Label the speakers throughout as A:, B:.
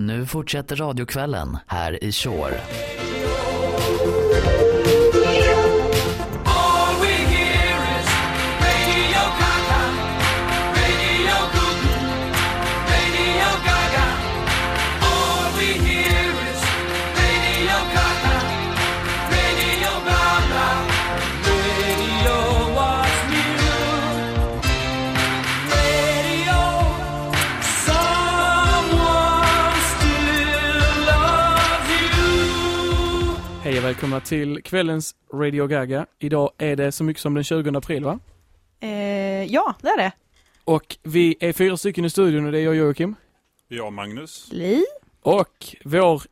A: Nu fortsätter radiokvällen här i Shore.
B: Välkomna till kvällens Radio Gaga. Idag är det så mycket som den 20 april va?
C: Eh, ja, det är det.
B: Och vi är fyra stycken i studion och det är jag Joakim.
D: Ja, Magnus.
C: Li?
B: Och vår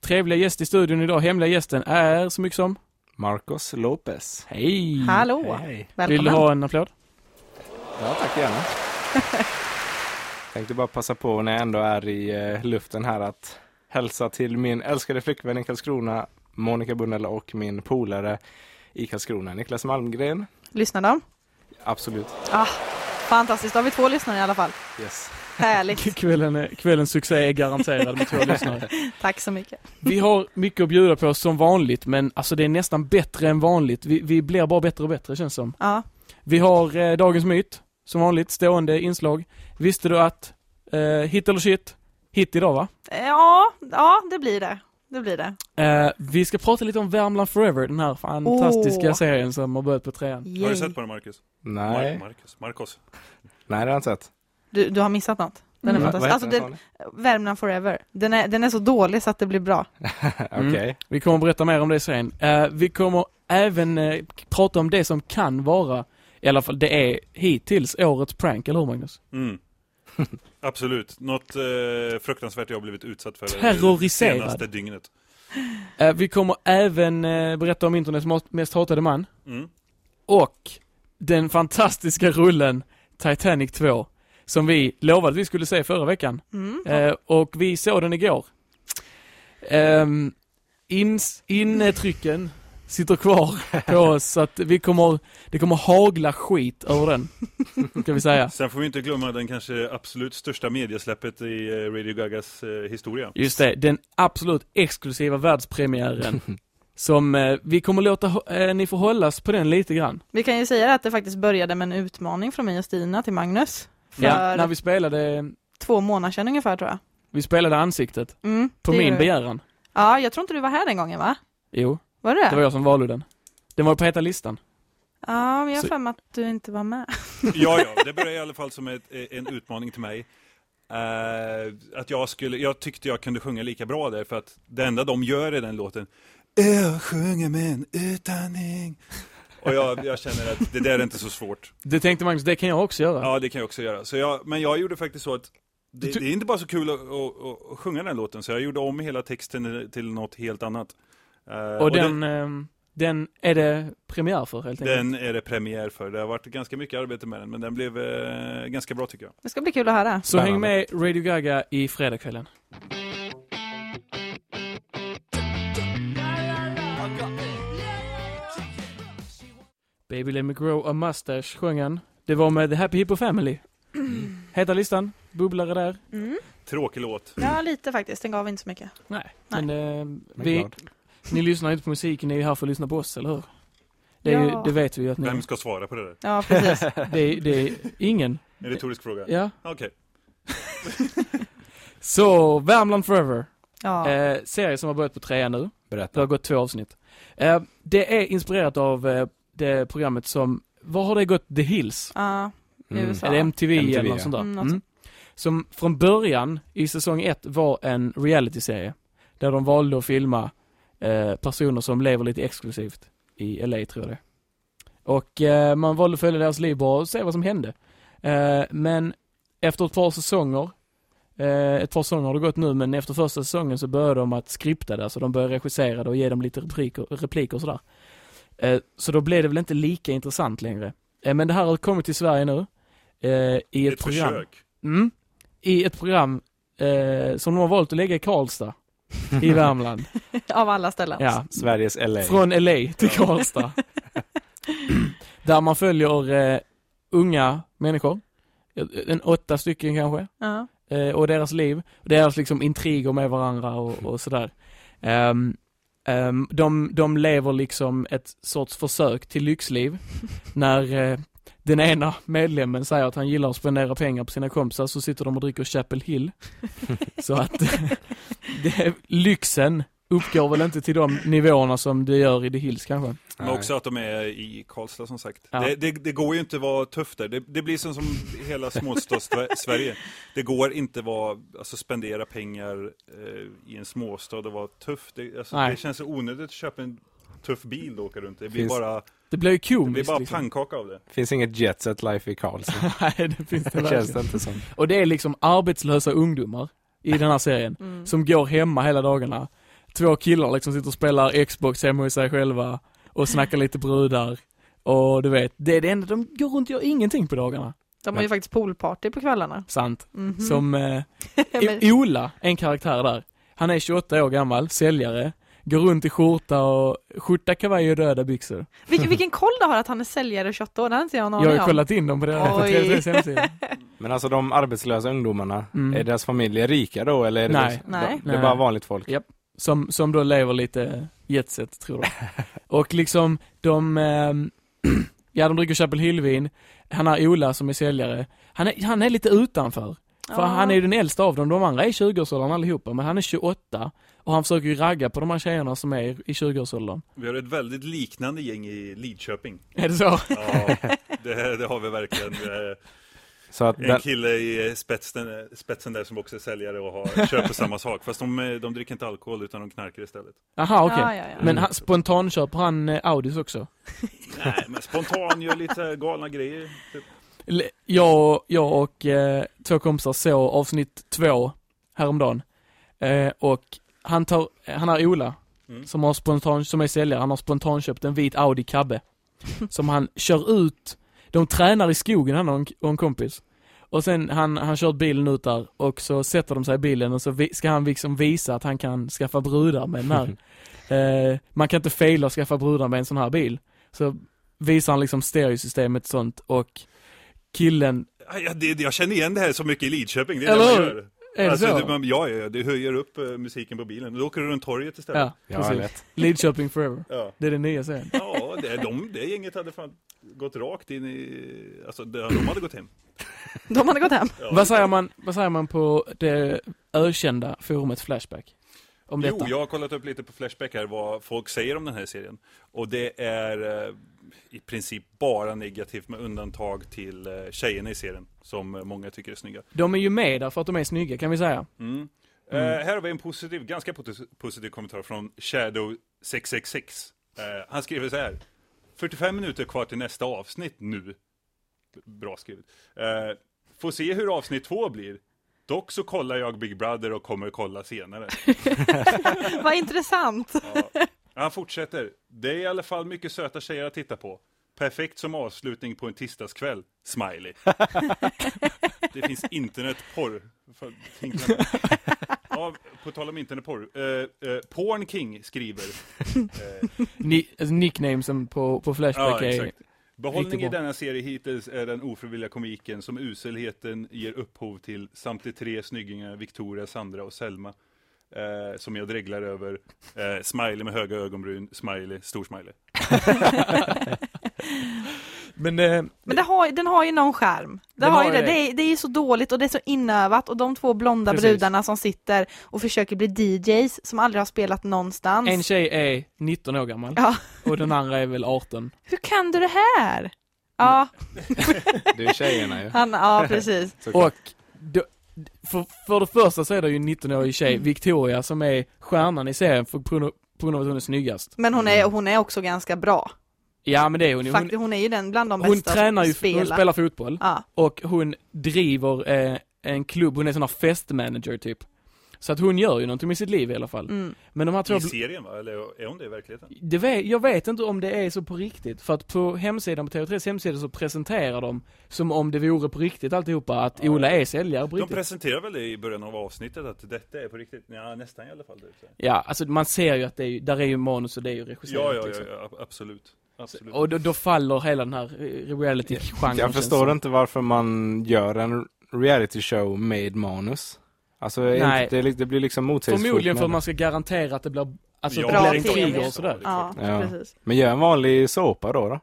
B: trevliga gäst i studion idag, hemliga gästen, är så mycket som...
E: Marcos Lopez.
B: Hej!
C: Hallå!
E: Hej.
C: Välkommen.
B: Vill du ha en applåd?
E: Ja, tack gärna. Tänkte bara passa på när jag ändå är i eh, luften här att hälsa till min älskade flickvän i Karlskrona, Monica Bunnel och min polare i Karlskrona, Niklas Malmgren.
C: Lyssnar de?
E: Absolut.
C: Ah, fantastiskt, då har vi två lyssnare i alla fall.
E: Yes.
C: Härligt.
B: Kvällen är, kvällens succé är garanterad med två lyssnare.
C: Tack så mycket.
B: Vi har mycket att bjuda på som vanligt, men alltså det är nästan bättre än vanligt. Vi, vi blir bara bättre och bättre känns som.
C: Ja,
B: Vi har eh, dagens myt, som vanligt, stående inslag. Visste du att eh, hit eller shit, hit idag va?
C: ja, ja det blir det. Det blir det.
B: Eh, vi ska prata lite om Värmland Forever, den här fantastiska
C: Åh.
B: serien som har börjat på trean.
D: Har
C: Yay.
D: du sett på den, Marcus?
E: Nej,
D: Mar- Marcus. Marcos.
E: nej det har jag inte sett.
C: Du, du har missat något. Den är
B: Mm.
C: Fantastisk. Alltså, den,
E: den,
C: Värmland Forever. Den är, den är så dålig så att det blir bra.
E: Okej.
B: Mm. Vi kommer att berätta mer om det sen. Eh, vi kommer även eh, prata om det som kan vara, i alla fall det är hittills årets prank, eller hur Magnus?
D: Mm. Absolut. Något eh, fruktansvärt jag har blivit utsatt för det
B: Terroriserad.
D: senaste dygnet.
B: Eh, vi kommer även eh, berätta om internets mest hatade man.
D: Mm.
B: Och den fantastiska rullen Titanic 2. Som vi lovade att vi skulle se förra veckan.
C: Mm.
B: Eh, och vi såg den igår. Um, ins, intrycken sitter kvar på oss så att vi kommer, det kommer hagla skit över den. Ska vi säga.
D: Sen får vi inte glömma den kanske absolut största mediasläppet i eh, Radio Gagas eh, historia.
B: Just det, den absolut exklusiva världspremiären. som eh, vi kommer låta, eh, ni får hållas på den lite grann.
C: Vi kan ju säga att det faktiskt började med en utmaning från mig och Stina till Magnus. För
B: Ja, när vi spelade,
C: två månader sedan ungefär tror jag.
B: vi spelade ansiktet.
C: Mm,
B: På min
C: vi.
B: begäran.
C: Ja, jag tror inte du var här den gången va?
B: Jo,
C: Var det?
B: det var jag som valde den. Den var på heta listan.
C: Ja, men jag har för mig att du inte var med.
D: Ja, ja, det började i alla fall som ett, eh, en utmaning till mig. Eh, att jag skulle, jag tyckte jag kunde sjunga lika bra där för att det enda de gör i den låten Jag sjunger med en utandning. Och jag, jag känner att det där är inte så svårt.
B: Det tänkte Magnus, det kan jag också göra.
D: Ja, det kan jag också göra. Så jag, men jag gjorde faktiskt så att det, det är inte bara så kul att, att, att sjunga den låten, så jag gjorde om hela texten till något helt annat. Eh,
B: och den, ehm, den är det premiär för helt enkelt.
D: den är det premiär för. Det har varit ganska mycket arbete med den, men den blev eh, ganska bra tycker jag.
C: Det ska bli kul att höra.
B: Så häng med Radio Gaga i fredagskvällen. Baby Let Me Grow A Mustache sjöng han. Det var med The Happy Hippo Family. Heta listan, bubblare där.
C: Mm.
D: Tråkig låt.
C: Ja, lite faktiskt. Den gav inte så mycket.
B: Nej,
C: Nej.
B: men eh, vi. Ni lyssnar inte på musiken, ni är här för att lyssna på oss, eller hur? Det, är, ju-
C: Ja.
B: det vet vi ju att ni
D: Vem ska svara på det där?
C: Ja, precis.
B: det, är, det är ingen.
D: En retorisk fråga?
B: Ja.
D: Okej.
B: Så, Värmland Forever.
C: Ja.
B: Eh, serie som har börjat på trean nu. Det har
E: Berätta.
B: gått två avsnitt. Eh, det är inspirerat av eh, det programmet som, var har det gått? The Hills?
C: ja. i
E: Mm.
B: Eller MTV,
E: MTV,
B: eller något
E: ja.
B: sånt där.
C: Mm, något
B: Mm. Som från början i säsong ett var en realityserie. Där de valde att filma eh, personer som lever lite exklusivt i LA tror jag det Och eh, man valde att följa deras liv bara och se vad som hände. Eh, men efter ett par säsonger, eh, ett par säsonger har det gått nu, men efter första säsongen så började de att skripta det, alltså de började regissera det och ge dem lite repliker, repliker och sådär. Eh, så då blev det väl inte lika intressant längre. Men det här har kommit till Sverige nu. I ett,
D: Ett
B: program. Mm, I ett program som de har valt att lägga i Karlstad. I Värmland.
C: Av alla ställen.
B: Ja,
E: Sveriges LA.
B: från LA till Karlstad. Där man följer eh, unga människor. En åtta stycken kanske.
C: Ja.
B: eh, och deras liv, deras liksom intriger med varandra och, och sådär. Ehm, ehm, de, de lever liksom ett sorts försök till lyxliv när eh, den ena medlemmen säger att han gillar att spendera pengar på sina kompisar så sitter de och dricker Chapel Hill. så att det, lyxen uppgår väl inte till de nivåerna som det gör i The Hills kanske.
D: Men också att de är i Karlstad som sagt.
B: Ja.
D: Det, det, det går ju inte att vara tuff där. Det, det blir som, som hela småstads-Sverige. Det går inte att vara, alltså spendera pengar eh, i en småstad och vara tuff. Det, alltså, känns så onödigt att köpa en tuff bil och åka runt. Det blir
E: Finns-
D: bara,
B: Det blir ju
D: det blir
B: komiskt
D: bara
B: liksom.
D: pannkaka av det.
E: Finns inget jet set life i Karlstad.
B: Nej, det finns det
E: Det känns det inte som.
B: Och det är liksom arbetslösa ungdomar i den här serien.
C: Mm.
B: Som går hemma hela dagarna. Två killar liksom sitter och spelar Xbox hemma hos sig själva. Och snackar lite brudar. Och du vet, det är det enda, de går runt och gör ingenting på dagarna.
C: De har ju faktiskt poolparty på kvällarna.
B: Sant.
C: Mhm.
B: Som eh, Ola, en karaktär där. Han är 28 år gammal, säljare. Går runt i skjorta och skjorta, kavaj och röda byxor.
C: vilken, vilken koll du har att han är säljare 28 år, det hade inte jag en
B: Jag har
C: om.
B: kollat in dem på deras på
C: Oj.
B: 33 hemsida.
E: Men alltså de arbetslösa ungdomarna,
B: Mm.
E: är deras familjer rika då eller? Är det
B: Nej.
C: Nej.
E: Det är bara vanligt folk?
B: Ja. Som, som då lever lite jetset, tror de. Och liksom, de, ehm, ja de dricker Chapel Hill-vin. Han har Ola som är säljare. Han är, han är lite utanför. För
C: Ja.
B: han är ju den äldsta av dem. De andra är i 20-årsåldern allihopa, men han är 28. Och han försöker ju ragga på de här tjejerna som är i 20-årsåldern.
D: Vi har ett väldigt liknande gäng i Lidköping.
B: Är det så?
D: Ja, det, det har vi verkligen.
E: Så att
D: En
E: den,
D: kille i spetsen, spetsen där som också är säljare och har, köper samma sak. Fast de, de dricker inte alkohol utan de knarkar istället.
B: Aha, okej.
C: Ja, ja, ja.
B: Men han, spontan köper han eh, Audis också?
D: Nej, men spontan gör lite galna grejer. Typ.
B: Jag, jag och eh, två kompisar såg avsnitt två häromdagen. Eh, och han tar, han har Ola,
D: Mm.
B: som har spontan, som är säljare, han har spontanköpt en vit Audi Cabbe. som han kör ut, de tränar i skogen han och en, och en kompis. Och sen han, han kör bilen ut där och så sätter de sig i bilen och så vi, ska han liksom visa att han kan skaffa brudar med den här. eh, man kan inte faila och skaffa brudar med en sån här bil. Så visar han liksom stereosystemet sånt och killen,
D: Ja, det, jag känner igen det här så mycket i Lidköping. Det är
B: Eller
D: det man gör.
B: Är
D: Alltså,
B: så?
D: det, man, ja, ja, ja, det höjer upp eh, musiken på bilen. Då åker du runt torget istället.
B: Ja,
E: ja,
B: precis.
E: vet.
B: Lidköping forever.
D: Ja,
B: Det är den nya serien.
D: ja det, de, det gänget hade fan gått rakt in i... Alltså, de hade gått hem.
C: De hade gått hem.
D: Ja.
B: Vad säger man, vad säger man på det ökända forumet Flashback? Om
D: Jo,
B: detta?
D: jag har kollat upp lite på Flashback här vad folk säger om den här serien. Och det är eh, i princip bara negativt med undantag till eh, tjejerna i serien. Som eh, många tycker är snygga.
B: De är ju med där för att de är snygga kan vi säga.
D: Mm. Eh, här har vi en positiv, ganska posi- positiv kommentar från Shadow666. Eh, han skriver så här. 45 minuter kvar till nästa avsnitt nu. Bra skrivet. Eh, får se hur avsnitt två blir. Dock så kollar jag Big Brother och kommer kolla senare.
C: Vad intressant.
D: Ja. Han fortsätter. Det är i alla fall mycket söta tjejer att titta på. Perfekt som avslutning på en tisdagskväll. Smiley. Det finns internetporr. Ja, på tal om internetporr. Uh, uh, Porn King skriver. Eh,
B: Ni, alltså nicknamesen på, på Flashback
D: ja,
B: är...
D: exakt. Behållning i denna serie hittills är den ofrivilliga komiken som uselheten ger upphov till samt de tre snyggingarna Victoria, Sandra och Selma. Eh, som jag dreglar över. Eh, smiley med höga ögonbryn, smiley, stor smiley.
B: Men eh,
C: Men det har, den har ju någon skärm. Det, har ju det.
B: det.
C: Det, är, det är ju så dåligt och det är så inövat och de två blonda
B: Precis.
C: brudarna som sitter och försöker bli DJs som aldrig har spelat någonstans.
B: en tjej är 19 år gammal
C: Ja,
B: och den andra är väl 18.
C: hur kan du det här? Ja,
E: Det är tjejerna ju.
C: han, ja precis.
B: Och då, för, för det första så är det ju en 19-årig tjej, Victoria, som är stjärnan i serien för, på, grund av- att hon är snyggast.
C: Men hon är, hon är också ganska bra.
B: Ja men det är hon ju. Hon,
C: Faktiskt, hon är ju den bland de
B: hon
C: bästa
B: tränar
C: som
B: ju,
C: spelar.
B: hon spelar fotboll.
C: Ja,
B: Och hon driver eh, en klubb, hon är sån här festmanager typ. Så att hon gör ju någonting med sitt liv i alla fall.
C: mm.
B: Men de här två,
D: I serien va? Eller är hon det i verkligheten?
B: det vet, jag vet inte om det är så på riktigt. För att på hemsidan, på TV3s hemsida så presenterar de som om det vore på riktigt alltihopa, att
D: Ja.
B: Ola är säljare på
D: De
B: riktigt.
D: presenterar väl det i början av avsnittet att detta är på riktigt? Ja, nästan i alla fall. Typ. så.
B: Ja, alltså man ser ju att det är ju, där är ju manus och det är ju
D: Ja,
B: regisserat
D: ja, ja,
B: liksom.
D: ja, absolut. absolut.
B: Och då, då faller hela den här reality-genren
E: Jag förstår inte varför man gör en reality show made manus? Alltså, är
B: Nej.
E: inte, det, det blir liksom motsägelsefullt.
B: Förmodligen för att man ska garantera att det blir, alltså
D: Ja,
B: det blir intriger
C: TV.
B: och sådär.
C: Ja,
E: Ja.
C: precis.
E: Men gör en vanlig såpa då då?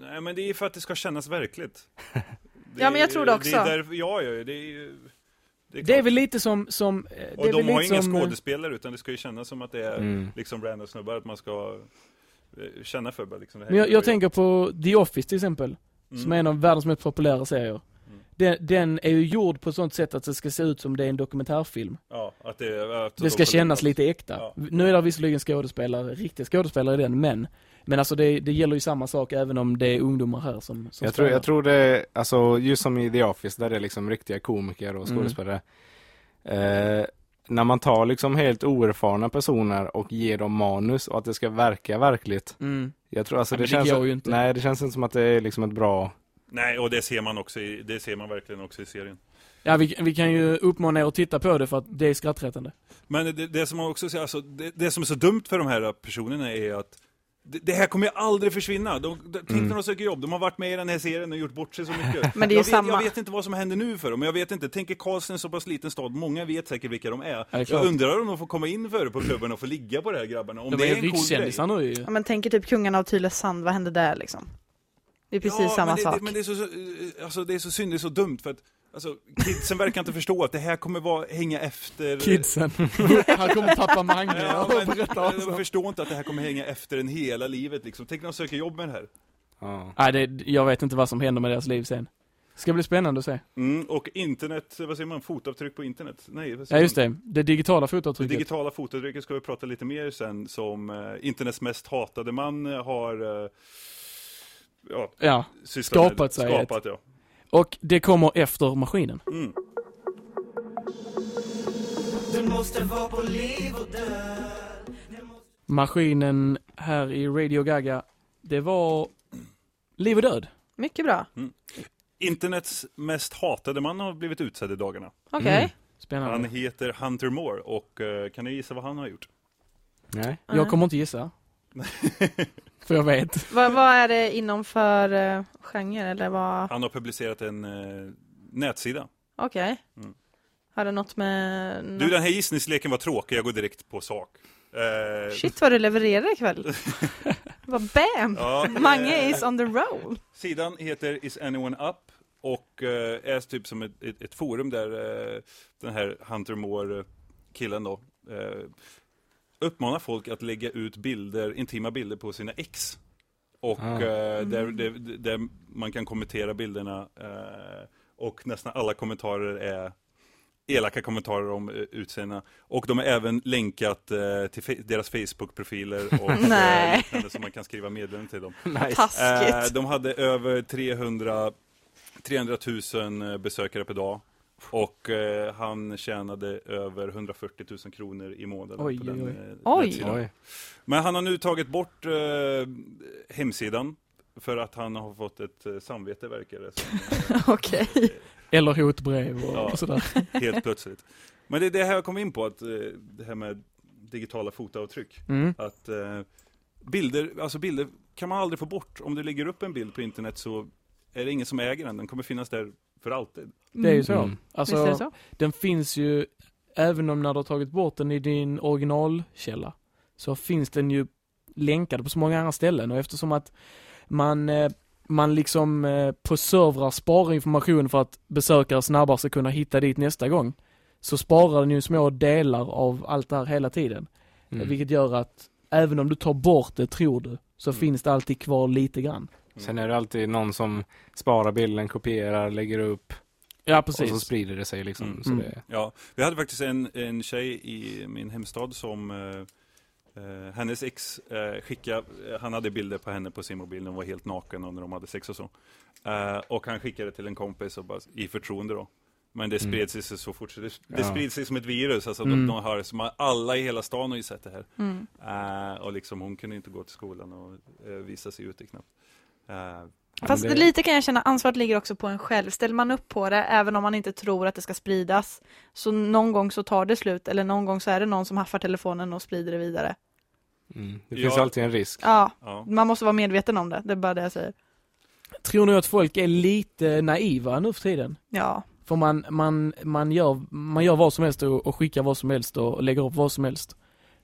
D: Nej, men det är för att det ska kännas verkligt. Det
C: Ja, men jag tror det också.
D: Det är där, ja, ja, det är ju... Det är,
B: Det är väl lite som, som eh, det
D: Och
B: är
D: de har inga
B: som, eh,
D: skådespelare, utan det ska ju kännas som att det är
E: Mm.
D: liksom random snubbar, att man ska eh, känna för bara, liksom, det här
B: Men jag, jag tänker på The Office till exempel,
D: Mm.
B: som är en av världens mest populära serier. Den, den är ju gjord på ett sånt sätt att det ska se ut som det är en dokumentärfilm.
D: Ja, att det, att
B: Det ska kännas lite äkta.
D: Ja.
B: Nu är det visserligen skådespelare, riktiga skådespelare i den, men Men alltså det, det gäller ju samma sak även om det är ungdomar här som, som
E: Jag tror, jag tror det, alltså just som i The Office där det är liksom riktiga komiker och
B: Mm.
E: skådespelare. Eh, när man tar liksom helt oerfarna personer och ger dem manus och att det ska verka verkligt.
B: Mm.
E: Jag tror alltså det,
B: det
E: känns,
B: inte.
E: nej det känns inte som att det är liksom ett bra,
D: Nej, och det ser man också i, det ser man verkligen också i serien.
B: Ja vi, vi kan ju uppmana er att titta på det för att det är skrattretande.
D: Men det, det som man också alltså, det, det som är så dumt för de här personerna är att det, det här kommer ju aldrig försvinna. De, de, tänk
E: Mm.
D: när de söker jobb, de har varit med i den här serien och gjort bort sig så mycket.
C: Men det är
D: jag, vet,
C: samma.
D: jag vet inte vad som händer nu för dem, jag vet inte. Tänk er Karlsson är en så pass liten stad, många vet säkert vilka de är.
B: det är
D: jag undrar om de får komma in före på klubben och få ligga på de här grabbarna. Om
B: De
D: det
B: är
D: är en cool grej.
B: nu ju.
C: Ja, men tänker typ kungarna av Tylösand, vad hände där liksom? Det är precis
D: ja,
C: samma
D: men det,
C: sak.
D: Det, men det är så, så, eh, alltså, det är så synd, det är så dumt för att Alltså, kidsen verkar inte förstå att det här kommer vara, hänga efter...
B: Kidsen. här kommer pappa Mange
D: Ja,
B: och
D: men, de förstår inte att det här kommer hänga efter en hela livet liksom. Tänk när de söker jobb med det här.
E: ja.
B: Nej, det, jag vet inte vad som händer med deras liv sen. Ska bli spännande att se.
D: Mm, och internet, vad säger man, fotavtryck på internet? Nej, vad
B: Ja
D: säger
B: just
D: man?
B: det, det digitala
D: Det
B: fotavtrycket.
D: digitala fotavtrycket ska vi prata lite mer sen, som eh, internets mest hatade man eh, har eh, ja,
B: Ja, Skapat sig
D: Skapat, ja.
B: och det kommer efter maskinen.
D: Mm.
F: Du måste vara på liv och död
B: Maskinen här i Radio Gaga, det var liv och död.
C: Mycket bra.
D: Internets mest hatade man har blivit utsedd i dagarna.
C: Okej.
B: Mm.
D: Han
B: Spännande.
D: heter Hunter Moore och eh, kan ni gissa vad han har gjort?
E: Nej.
B: Jag kommer inte gissa. För jag vet.
C: Vad, vad är det inom för uh, genre eller vad?
D: Han har publicerat en eh, nätsida.
C: Okej.
D: Mm.
C: Har det något med...
D: Du, den här gissningsleken var tråkig, jag går direkt på sak. Eh,
C: Shit vad du levererar ikväll. vad bam!
D: ja, eh,
C: Mange is on the roll.
D: Sidan heter Is Anyone Up och eh, är typ som ett, ett, ett forum där eh, den här Hunter Moore killen då eh, uppmanar folk att lägga ut bilder, intima bilder på sina ex. Och
E: Ah.
D: eh, där, där, där man kan kommentera bilderna eh, och nästan alla kommentarer är elaka kommentarer om eh, utseendena. Och de har även länkat eh, till deras Facebook-profiler och eh, liknande så man kan skriva meddelanden till dem.
E: Nice.
D: Eh, de hade över 300, 300 000 besökare per dag. Och eh, han tjänade över 140 000 kronor i månaden
B: Oj,
D: på
B: oj,
D: den
B: oj.
D: eh,
C: Oj.
E: Oj.
D: Men han har nu tagit bort eh, hemsidan för att han har fått ett eh, samvete verkar det
C: Okej.
B: Eller hotbrev och,
D: Ja.
B: och sådär.
D: Helt plötsligt. Men det är det här jag kom in på, att eh, det här med digitala fotavtryck.
B: Mm.
D: Att eh, bilder, alltså bilder kan man aldrig få bort. Om du lägger upp en bild på internet så är det ingen som äger den. Den kommer finnas där för alltid.
B: Det är ju så.
E: Mm.
C: Visst är
B: Alltså,
C: det så?
B: den finns ju, även om när du har tagit bort den i din originalkälla, så finns den ju länkad på så många andra ställen och eftersom att man, eh, man liksom eh, på servrar sparar information för att besökare snabbare ska kunna hitta dit nästa gång, så sparar den ju små delar av allt det här hela tiden.
E: Mm.
B: Vilket gör att även om du tar bort det, tror du, så
D: Mm.
B: finns det alltid kvar lite grann.
E: Sen är det alltid någon som sparar bilden, kopierar, lägger upp
B: Ja,
E: och
B: precis.
E: så sprider det sig liksom.
D: Mm.
E: Så
B: Mm.
E: det,
D: Ja, vi hade faktiskt en, en tjej i min hemstad som eh, eh, hennes ex eh, skickade, eh, han hade bilder på henne på sin mobil hon var helt naken och när de hade sex och så. Eh, och han skickade till en kompis och bara, i förtroende då. Men det
E: Mm.
D: spred sig så fort, det, det
E: Ja.
D: sprids sig som ett virus. Alltså
B: Mm.
D: de, de har, som alla i hela stan har ju sett det här.
C: Mm.
D: Eh, och liksom hon kunde inte gå till skolan och eh, visa sig ute knappt. Eh,
C: Fast
E: det-
C: lite kan jag känna, ansvaret ligger också på en själv. Ställer man upp på det, även om man inte tror att det ska spridas, så någon gång så tar det slut, eller någon gång så är det någon som haffar telefonen och sprider det vidare.
E: mm. det
D: Ja.
E: finns alltid en risk.
C: Ja,
D: ja.
C: man måste vara medveten om det, det är bara det jag säger.
B: Tror ni att folk är lite naiva nu för tiden?
C: Ja,
B: För man, man, man, gör, man gör vad som helst och, och skickar vad som helst och, och lägger upp vad som helst.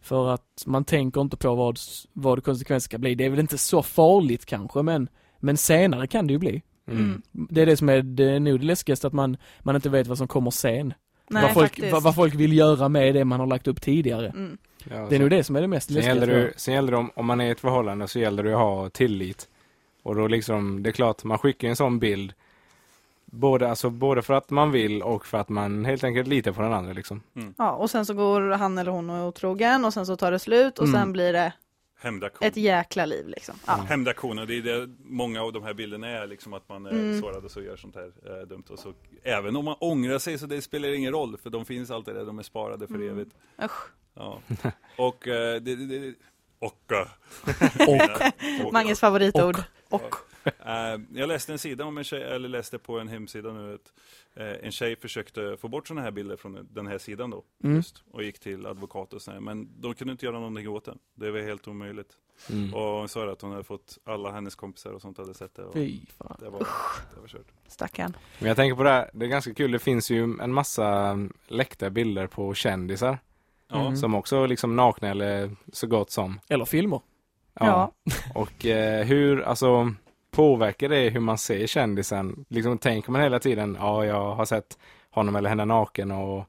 B: För att man tänker inte på vad, vad konsekvenser ska bli. Det är väl inte så farligt kanske men, men senare kan det ju bli.
E: Mm.
B: Det är det som är det, nog det läskigaste, att man, man inte vet vad som kommer sen.
C: Nej,
B: vad, folk, vad, vad folk vill göra med det man har lagt upp tidigare.
C: Mm.
E: Ja,
B: Det är
E: så-
B: nog det som är det mest
E: Sen
B: läskiga.
E: gäller, det, sen gäller det om, om man är i ett förhållande så gäller det att ha tillit. Och då liksom, det är klart, man skickar en sån bild både, alltså, både för att man vill och för att man helt enkelt litar på den andra liksom.
C: Ja, och sen så går han eller hon och är otrogen och sen så tar det slut och
B: Mm.
C: sen blir det
D: Hämndaktion.
C: ett jäkla liv liksom. Ja.
D: Hämndaktioner, det är det många av de här bilderna är, liksom att man är
C: Mm.
D: sårad och så gör sånt här eh, dumt. Och så, även om man ångrar sig så det spelar ingen roll, för de finns alltid där, de är sparade för
C: Mm.
D: evigt.
C: Usch.
D: Ja. Och, eh, det, det, det, och, eh,
B: Och,
D: och,
C: Manges favoritord.
B: och.
D: Eh, jag läste en sida om en tjej, eller läste på en hemsida nu att eh, en tjej försökte få bort sådana här bilder från den här sidan då.
B: Mm.
D: Just, och gick till advokat och sådär. Men de kunde inte göra någonting åt det. Det var helt omöjligt.
E: Mm.
D: Och hon sa att hon hade fått alla hennes kompisar och sånt hade sett det. Och
B: Fy fan.
D: det var, det var kört.
C: Stackarn.
E: Men jag tänker på det här, det är ganska kul, det finns ju en massa läckta bilder på kändisar.
D: Ja.
B: Mm.
E: Som också liksom nakna eller så gott som.
B: Eller filmer.
C: Ja.
E: Och eh, hur, alltså påverkar det hur man ser kändisen? Liksom tänker man hela tiden, ja jag har sett honom eller henne naken och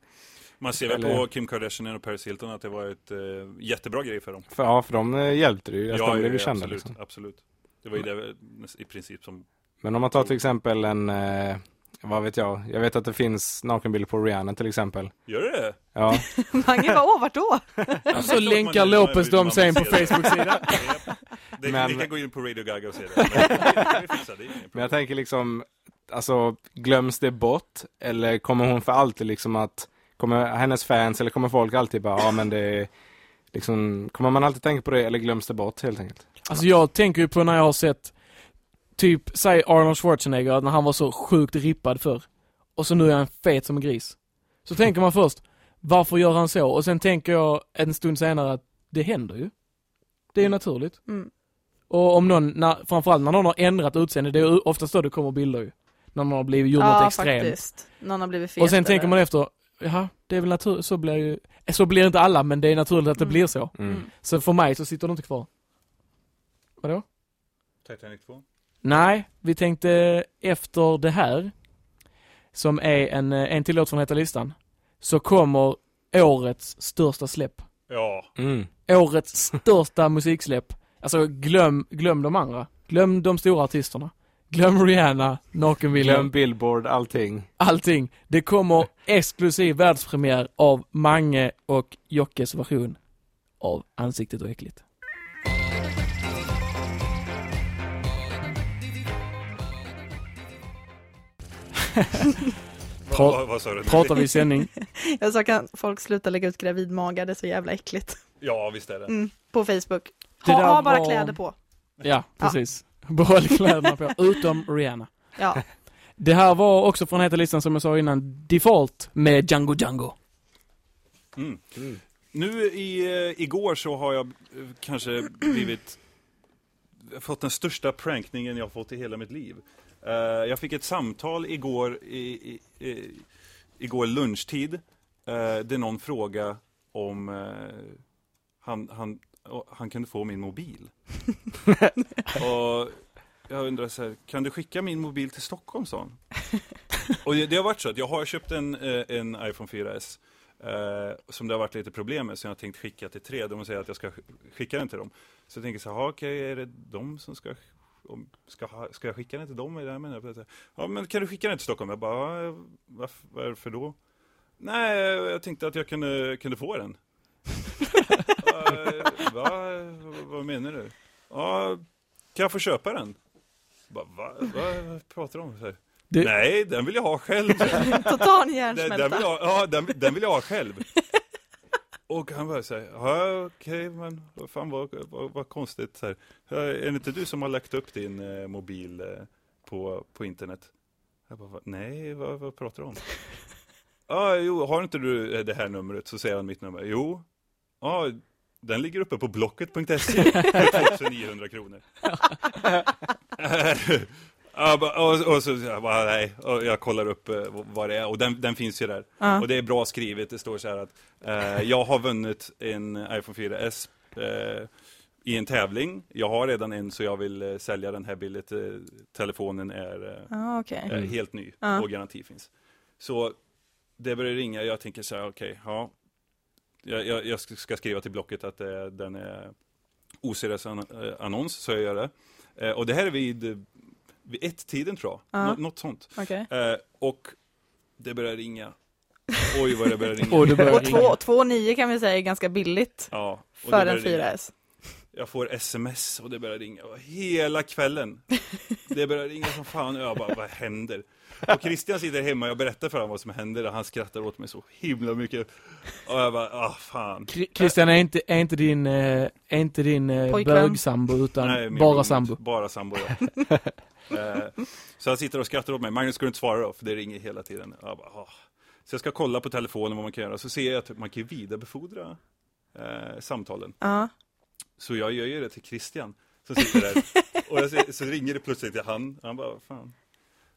D: Man ser väl
E: Eller-
D: på Kim Kardashian och Paris Hilton att det var ett eh, jättebra grej för dem.
E: för, ja, för de eh, hjälpte det ju, alltså, de blev ju kända
D: absolut,
E: liksom.
D: absolut. Det var ju det i princip som
E: Men om man tar till exempel en, eh, vad vet jag, jag vet att det finns nakenbilder på Rihanna till exempel.
D: Gör det
E: Ja,
C: Mange bara, åh vart då?
B: Så länkar Lopez dem sen på Facebook-sidan.
D: Det,
E: Men-
D: kan gå in på Radio Gaga och se det. Men det det
E: jag tänker liksom, alltså glöms det bort? Eller kommer hon för alltid liksom att, kommer hennes fans eller kommer folk alltid bara, ja men det är liksom, kommer man alltid tänka på det eller glöms det bort helt enkelt?
B: Alltså jag tänker ju på när jag har sett Typ, säg Arnold Schwarzenegger, när han var så sjukt rippad för Och så nu är han fet som en gris. Så tänker man först, varför gör han så? Och sen tänker jag en stund senare att det händer ju. Det är ju naturligt.
C: Mm.
B: Och om någon, när, framförallt när någon har ändrat utseende, det är ju oftast då det kommer bilder ju. När någon har blivit gjort något
C: Ja,
B: extremt.
C: faktiskt. Någon har blivit fet.
B: Och sen tänker
C: eller-
B: man efter, jaha, det är väl naturligt, så blir ju, så blir inte alla men det är naturligt att det
C: Mm.
B: blir så.
E: Mm.
C: Mm.
B: Så för mig så sitter det inte kvar. Vadå?
D: Titanic 2.
B: Nej, vi tänkte efter det här, som är en, en till låt från Heta listan, så kommer årets största släpp.
D: Ja,
E: Mm.
B: Årets största musiksläpp. Alltså glöm, glöm de andra. Glöm de stora artisterna. Glöm Rihanna, Nakenviljan,
E: Glöm Billboard, allting.
B: allting. Det kommer exklusiv världspremiär av Mange och Jockes version av Ansiktet och äckligt. Pra-
D: vad, vad sa du?
B: Pratar vi i sändning?
C: Jag sa kan folk sluta lägga ut gravidmagar, det är så jävla äckligt.
D: Ja, visst är det.
C: Mm. På Facebook. Ha, ha bara
B: var-
C: kläder på.
B: Ja, precis. Behåll kläderna på, utom Rihanna.
C: Ja.
B: Det här var också från Heta listan som jag sa innan, Default med Django Django.
D: Mm.
E: Mm.
D: Nu i, eh, igår så har jag eh, kanske blivit fått den största prankningen jag har fått i hela mitt liv. Eh, jag fick ett samtal igår i, i, i, igår lunchtid uh, där någon frågade om eh, han, han, han kunde få min mobil. och jag undrar så här, kan du skicka min mobil till Stockholm, sa han. Och det, det har varit så att jag har köpt en, eh, en iPhone 4S eh, som det har varit lite problem med, så jag har tänkt skicka till tre. De säger att jag ska sk- skicka den till dem. Så jag tänker så här, "Ja, okej, är det de som ska, om, ska, ha, ska jag skicka den till dem? Jag menar? Ja, men kan du skicka den till Stockholm? Jag bara, "Ja, varför, varför då? Nej, jag tänkte att jag kunde, kunde få den. "Ja, va? Vad menar du? Ja, kan jag få köpa den? Bara, va? va? Vad pratar du om? Så här,
B: Det-
D: Nej, den vill jag ha själv.
C: Total
D: Den, den, vill
C: hjärnsmälta.
D: jag, ja, den, den vill jag ha själv. Och han bara säger, ja okej men vad fan vad, vad, vad konstigt. Så här, "Ja, är det inte du som har lagt upp din eh, mobil eh, på, på internet? Jag bara, "Va? nej vad, vad pratar du om? Ja, jo, har inte du eh, det här numret? Så säger han mitt nummer. Jo, ja, den ligger uppe på blocket.se för 2900 kronor. Och, och så jag bara, nej, och jag kollar upp eh, vad det är och den, den finns ju där.
C: Ja.
D: Och det är bra skrivet, det står så här att eh, jag har vunnit en iPhone 4S eh, i en tävling. Jag har redan en så jag vill eh, sälja den här billigt. Eh, telefonen är eh,
C: Ja, okej.
D: är helt ny
C: Ja.
D: och garanti finns. Så det börjar ringa, jag tänker så här, okej, ja. Jag, jag, jag ska skriva till Blocket att eh, den är oseriös an- eh, annons, så jag gör det. Eh, och det här är vid, eh, vid ett-tiden tror jag,
C: Ja.
D: Nå- något sånt.
C: Okej.
D: Eh, och det börjar ringa. Oj vad det börjar ringa.
B: Och det börjar
C: Och
B: ringa.
C: två- 2,9 kan vi säga är ganska billigt
D: ja, och
C: för en
D: börjar ringa.
C: 4S.
D: Jag får sms och det börjar ringa och hela kvällen. Det börjar ringa som fan och jag bara, vad händer? Och Christian sitter hemma och jag berättar för honom vad som händer och han skrattar åt mig så himla mycket. Och jag bara, ah fan.
B: Christian är inte, är inte din, eh, är inte din eh, bögsambo utan
D: Nej,
B: bara sambo.
D: Bara sambo, ja. eh, så han sitter och skrattar åt mig. Magnus, ska du inte svara då? För det ringer hela tiden. Jag bara, ah. Så jag ska kolla på telefonen vad man kan göra. Så ser jag att man kan vidarebefordra eh, samtalen.
C: Ja.
D: Så jag gör ju det till Christian som sitter där. och jag så ringer det plötsligt till han. Han bara, fan.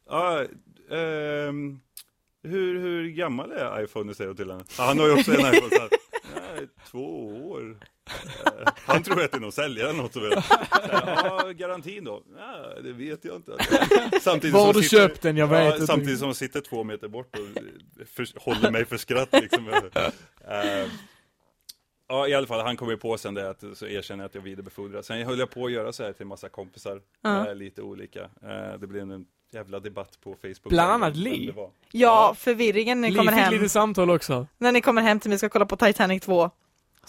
D: Ja, ehm, hur, hur gammal är iPhone? säger jag till honom. Ja, han har ju också en iPhone. Så "Ja, två år. Han tror att det är någon säljare något. Så vet. Ja, garantin då? Ja, det vet jag inte. Samtidigt
B: Var har
D: som
B: du
D: sitter-
B: köpt den? Jag vet
D: ja. Samtidigt som han sitter två meter bort och för, håller mig för skratt. Liksom. Eh, Ja, i alla fall, han kom ju på sen det att så erkänner jag att jag vidarebefordrar. Sen höll jag på att göra så här till massa kompisar, eh, lite olika. Eh, det blev en jävla debatt på Facebook.
B: Bland annat Li.
C: Ja, förvirringen när ni
B: Li
C: kommer
B: fick
C: hem.
B: lite samtal också.
C: När ni kommer hem till mig ska kolla på Titanic 2.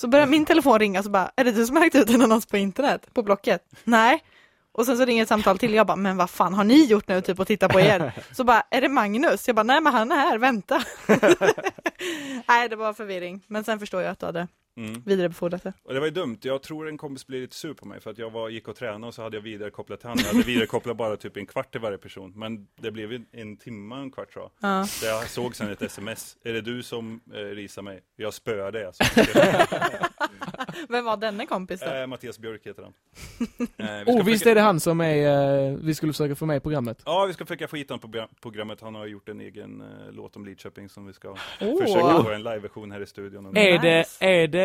C: Så börjar min telefon ringa så bara, är det du som har lagt ut en annons på internet? På Blocket? Nej. Och sen så ringer ett samtal till, jag bara, men vad fan har ni gjort nu typ och titta på er? Så bara, är det Magnus? Jag bara, nej men han är här, vänta. nej, det var förvirring. Men sen förstår jag att du hade
D: Mm.
C: vidarebefordrat det.
D: Och det var ju dumt, jag tror en kompis blev lite sur på mig för att jag var, gick och tränade och så hade jag vidarekopplat till honom. Jag hade vidarekopplat bara typ en kvart till varje person, men det blev ju en timme, en kvart tror jag.
C: Ja.
D: Så jag såg sen ett sms, är det du som eh, risar mig? Jag spöar dig alltså.
C: Vem var denne kompis då?
D: eh, Mattias Björk heter han. Eh, vi
B: Oh, visst
D: försöka-
B: är det han som är, eh, vi skulle försöka få med i programmet.
D: Ja, vi ska försöka få hit honom på program- programmet. Han har gjort en egen eh, låt om Lidköping som vi ska
C: Åh.
D: försöka få en liveversion här i studion.
B: Är det, är det,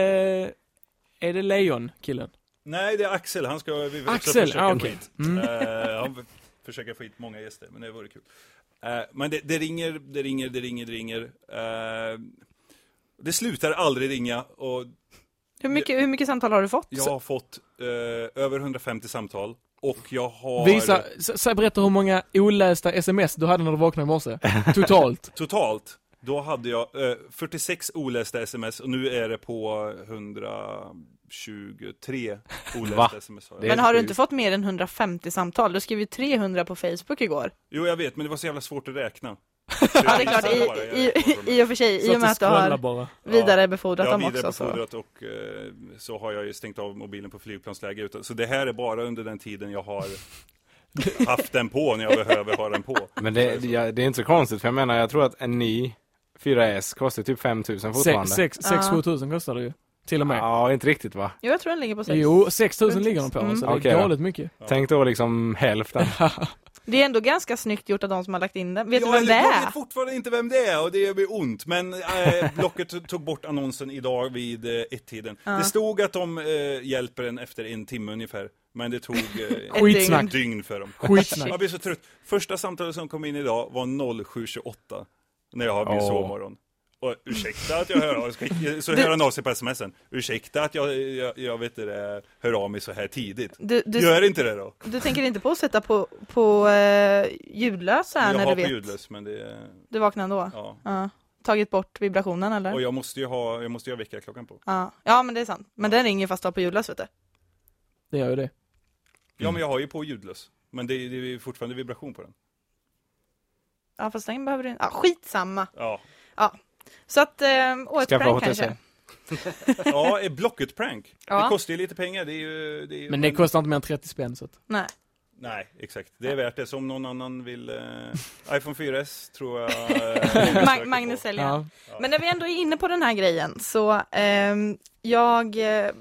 B: är det Lejon, killen?
D: Nej, det är Axel. Han ska vi
B: Axel,
D: försöka
B: ah,
D: hit.
B: Mm.
D: Eh, han försöker få hit många gäster, men det vore kul. Eh, men det, det ringer, det ringer, det ringer, det ringer. Eh, det slutar aldrig ringa och
C: Hur mycket, hur mycket samtal har du fått?
D: jag har fått eh, över 150 samtal. Och jag har
B: Visa, berätta hur många olästa sms du hade när du vaknade i morse. Totalt.
D: totalt, då hade jag eh, 46 olästa sms och nu är det på 123 olästa
E: Va?
D: sms. Har
C: Men har du inte fått mer än 150 samtal? Du skrev ju 300 på Facebook igår.
D: Jo, jag vet, men det var så jävla svårt att räkna.
C: Ja, det är klart, i, i, i och för sig, i och med att du har
B: bara.
C: vidarebefordrat
D: Jag har
C: dem också. Så.
D: vidarebefordrat och eh, så har jag ju stängt av mobilen på flygplansläge. Utan, så det här är bara under den tiden jag har haft den på när jag behöver ha den på.
E: Men det, det, ja, det är inte så konstigt, för jag menar, jag tror att en ny 4S kostar typ 5000 fortfarande.
B: 6-7 tusen kostar det ju. Till och med.
E: Ja, inte riktigt va?
C: Jo, jag tror den ligger på 6.
B: Jo, 6 tusen ligger de på,
C: Mm.
B: så det är
E: Okej
B: galet mycket.
D: Ja.
E: Tänk då liksom hälften.
C: Det är ändå ganska snyggt gjort av de som har lagt in den. Vet
D: Ja,
C: du vem det
D: eller, Jag
C: är?
D: vet fortfarande inte vem det är och det gör mig ont. Men eh, Blocket tog bort annonsen idag vid eh, ett-tiden. Det stod att de eh, hjälper en efter en timme ungefär. Men det tog eh,
B: Skitsnack.
D: ett dygn för dem.
B: Skitsnack.
D: Jag blir så trött. Första samtalet som kom in idag var 07.28. När jag har min
E: Åh.
D: sovmorgon. Och ursäkta att jag hör av sig, så hör han av sig på smsen. Ursäkta att jag, jag, jag vet inte, hör av mig så här tidigt.
C: Du, du,
D: Gör inte det då.
C: du tänker inte på att sätta på, på eh, ljudlös här
D: Jag
C: när
D: har
C: du
D: på
C: vet?
D: ljudlös men det
C: Du vaknar ändå?
D: ja.
C: Ja. Tagit bort vibrationen eller?
D: Och jag måste ju ha, jag måste ju ha väckarklockan på.
C: Ja. ja, men det är sant. Men den ringer fast du har på ljudlös vet du.
B: Det gör ju det.
D: Ja men jag har ju på ljudlös. Men det, det är fortfarande vibration på den.
C: Ja, fast den behöver du inte. Ja, skitsamma.
D: Ja.
C: Så att, eh, årets
E: Skaffa
C: prank
E: HTC.
C: kanske.
D: Ja, är Blocket prank?
C: Ja.
D: Det kostar ju lite pengar, det är ju... Det är ju
B: Men det kostar inte mer än 30 spänn så att.
C: Nej.
D: Nej, exakt. Det är värt det. Så om någon annan vill... Eh, iPhone 4S tror jag... Eh,
C: Mag-
D: söker
C: Magnus
D: på.
C: säljer.
B: Ja.
C: Men när vi ändå är inne på den här grejen så ehm, jag eh,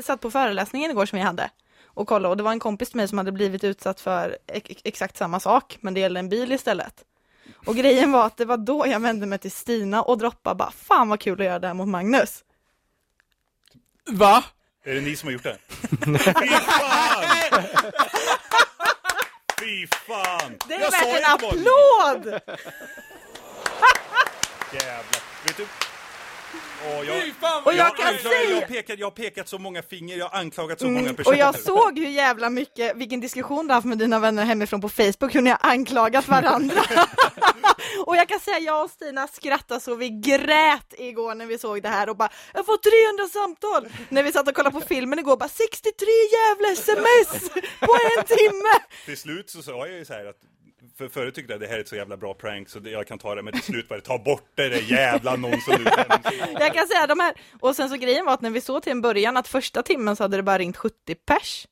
C: satt på föreläsningen igår som vi hade och kolla och det var en kompis till mig som hade blivit utsatt för ex- exakt samma sak, men det gällde en bil istället. Och grejen var att det var då jag vände mig till Stina och droppade bara, fan vad kul att göra det här mot Magnus.
B: Va?
D: Är det ni som har gjort det? Fy fan! Fy fan!
C: Det är värt en applåd!
D: Jävlar. Vet du? Åh, jag,
C: Och jag kan
D: anklagar, jag, har
C: säga,
D: pekat, jag har pekat så många finger, jag har anklagat så
C: Mm,
D: många personer.
C: och jag såg hur jävla mycket, vilken diskussion du har haft med dina vänner hemifrån på Facebook, hur ni har anklagat varandra. och jag kan säga, jag och Stina skrattade så vi grät igår när vi såg det här och bara, jag får 300 samtal! När vi satt och kollade på filmen igår, bara 63 jävla sms på en timme!
D: Till slut så sa jag ju så här att för förut tyckte jag att det här är ett så jävla bra prank så jag kan ta det, men till slut var det ta bort det, det jävla annonsen.
C: Jag kan säga de här, och sen så grejen var att när vi såg till en början att första timmen så hade det bara ringt 70 pers.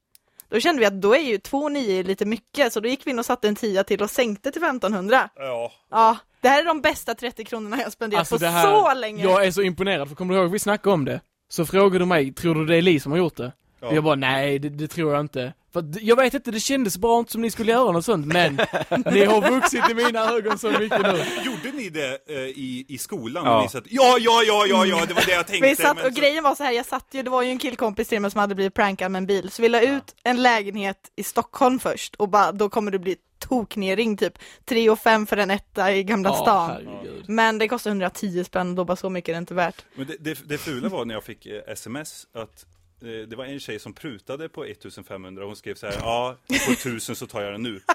C: Då kände vi att då är ju 2,9 lite mycket, så då gick vi in och satte en tia till och sänkte till 1500.
D: Ja,
C: Ja, det här är de bästa 30 kronorna jag spenderat
B: Alltså
C: på
B: det här,
C: så länge.
B: jag är så imponerad, för kommer du ihåg vi snackade om det? Så frågade du mig, tror du det är Li som har gjort det?
D: Ja.
B: Och jag bara, nej det, det tror jag inte. För jag vet inte, det kändes bara inte som ni skulle göra något sånt, men ni har vuxit i mina ögon så mycket nu.
D: gjorde ni det eh, i, i skolan?
E: Ja.
D: Ni satt, ja, ja, ja, ja, ja, det var det jag tänkte.
C: vi satt,
D: men
C: och
D: så-
C: grejen var så här, jag satt ju, det var ju en killkompis till mig som hade blivit prankad med en bil, så vi la ut en lägenhet i Stockholm först och bara, då kommer det bli toknering typ 3 och 5 för en etta i Gamla
B: Ja,
C: stan.
B: herregud.
C: Men det kostar 110 spänn, då bara så mycket är det inte värt.
D: Men det, det, det fula var när jag fick eh, sms att det var en tjej som prutade på 1500 hon skrev så här, ja, på 1000 så tar jag den nu.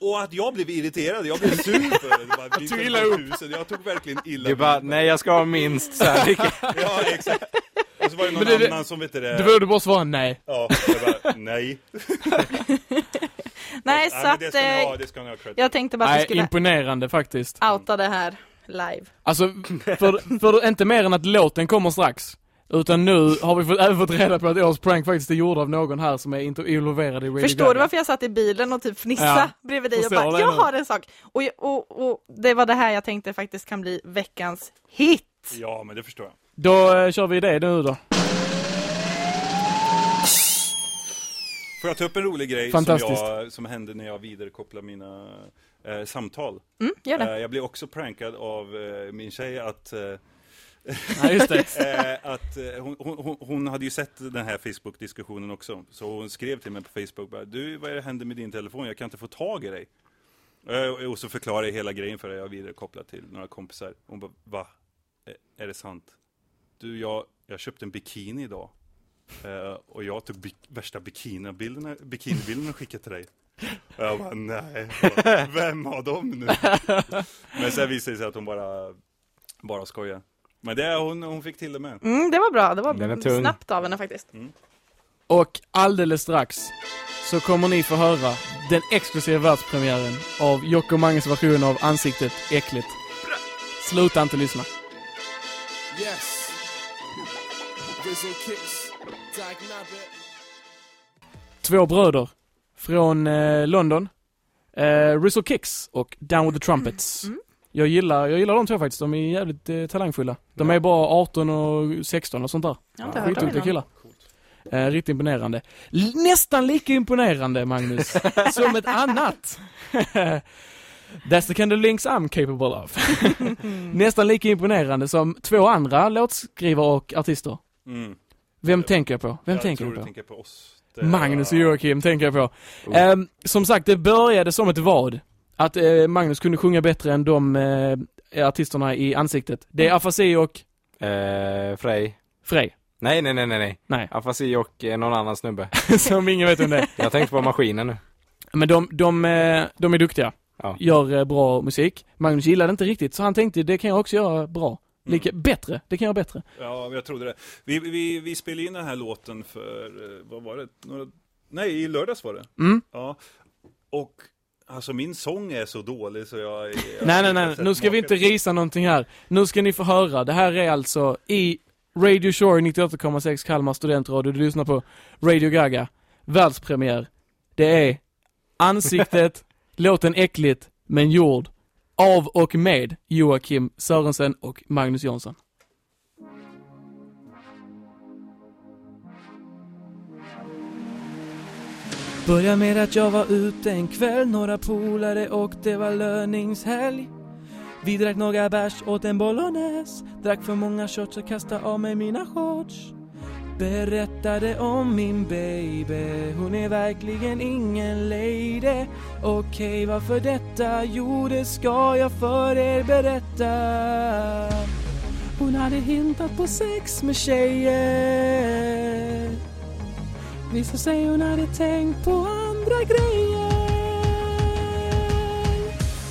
D: Och att jag blev irriterad, jag blev sur för det. bara, vi
B: tog illa upp.
D: 1000. Jag tog verkligen illa
E: Du bara, nej jag ska ha minst så här.
D: Ja, exakt. Och så var det någon
B: det-
D: annan som vet du det.
B: Du borde bara svara nej.
D: Ja, jag bara, nej.
C: Nej, så att
D: ha,
C: eh, jag tänkte bara att
B: Nej,
C: skulle
B: imponerande faktiskt.
C: outa det här live.
B: Alltså, för, för inte mer än att låten kommer strax. Utan nu har vi fått, även fått reda på att årets prank faktiskt är gjord av någon här som är inte involverad i Radio
C: Förstår
B: Gaga.
C: du varför jag satt i bilen och typ fnissade
B: Ja,
C: bredvid dig och
B: förstår
C: bara, jag
B: nu.
C: har en sak. Och, och, och det var det här jag tänkte faktiskt kan bli veckans hit.
D: Ja, men det förstår jag.
B: Då eh, kör vi det nu då.
D: Får jag ta upp en rolig grej som, jag, som hände när jag vidarekopplar mina eh, samtal?
C: Mm, gör det.
D: Eh, jag blev också prankad av eh, min tjej att eh,
B: Ja, just det.
D: eh, att eh, hon, hon, hon hade ju sett den här Facebook-diskussionen också. Så hon skrev till mig på Facebook bara, du vad är det händer med din telefon? Jag kan inte få tag i dig. Eh, och så förklarade jag hela grejen för dig, jag vidarekopplat till några kompisar. Hon bara, va? Är det sant? Du, jag, jag köpte en bikini idag. Och jag tog bi- värsta bikinibilderna, bikinibilderna och skickade till dig. Och jag bara, nej, vem har dem nu? Men sen visade det sig att hon bara, bara skojar. Men det, hon, hon fick till det med.
C: Mm, det var bra, det
E: Den är
C: var
E: tung.
C: snabbt av henne faktiskt.
B: Och alldeles strax så kommer ni få höra den exklusiva världspremiären av Jocke och Manges version av Ansiktet Äckligt. Sluta inte lyssna.
G: Yes. Rizzo kicks. Dag Nabbit.
B: Två bröder från eh, London. Eh, Rizzo Kicks och Down with the Trumpets.
C: Mm.
B: Jag gillar, jag gillar de två faktiskt, de är jävligt eh, talangfulla. De är bara 18 och 16 och sånt där.
C: Jag har inte hört om
B: Skitduktiga
C: innan.
B: killar. Eh, riktigt imponerande. L- nästan lika imponerande Magnus, som ett annat. That's the kind of links I'm capable of. nästan lika imponerande som två andra låtskrivare och artister.
D: Mm.
B: Vem tänker jag på? Vem
D: jag
B: tänker
D: tror
B: jag
D: du
B: på?
D: tänker på oss. Det-
B: Magnus och Joakim tänker jag på.
E: Oh.
B: Ehm, som sagt, det började som ett vad. Att eh, Magnus kunde sjunga bättre än de eh, artisterna i ansiktet. Det är Afasi och
E: Eh, Frej.
B: Frej.
E: Nej, nej, nej, nej, nej. Afasi och eh, någon annan snubbe.
B: som ingen vet om det är.
E: Jag tänkte på maskinen nu.
B: Men de, de, eh, de är duktiga.
E: Ja.
B: Gör eh, bra musik. Magnus gillade inte riktigt, så han tänkte det kan jag också göra bra. Lika, Bättre, det kan jag göra bättre.
D: Ja, jag trodde det. Vi, vi, vi spelade in den här låten för, eh, vad var det? Några... Nej, i lördags var det.
B: Mm.
D: Ja. Och alltså min sång är så dålig så jag... jag
B: Nej, nej, nej, nu ska vi inte risa någonting här. Nu ska ni få höra. Det här är alltså i Radio Shore 98,6 Kalmar studentradio. Du lyssnar på Radio Gaga. Världspremiär. Det är Ansiktet, låten Äckligt, men gjord av och med Joakim Sörensen och Magnus Jonsson. Börja med att jag var ute en kväll, några polare och det var löningshelg. Vi drack några bärs, åt en bolognese, drack för många shots och kastade av mig mina shorts. Berättade om min baby, hon är verkligen ingen lady. Okej, varför detta? Jo, det ska jag för er berätta. Hon hade hintat på sex med tjejer. Visade sig hon hade tänkt på andra grejer.